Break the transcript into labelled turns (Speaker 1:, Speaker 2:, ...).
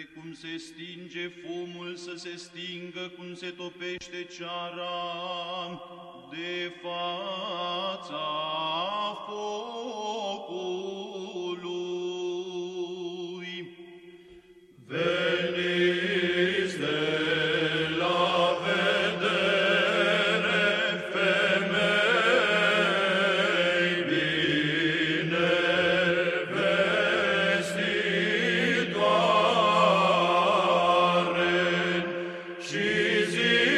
Speaker 1: precum se stinge fumul să se stingă, cum se topește ceara. De fața
Speaker 2: is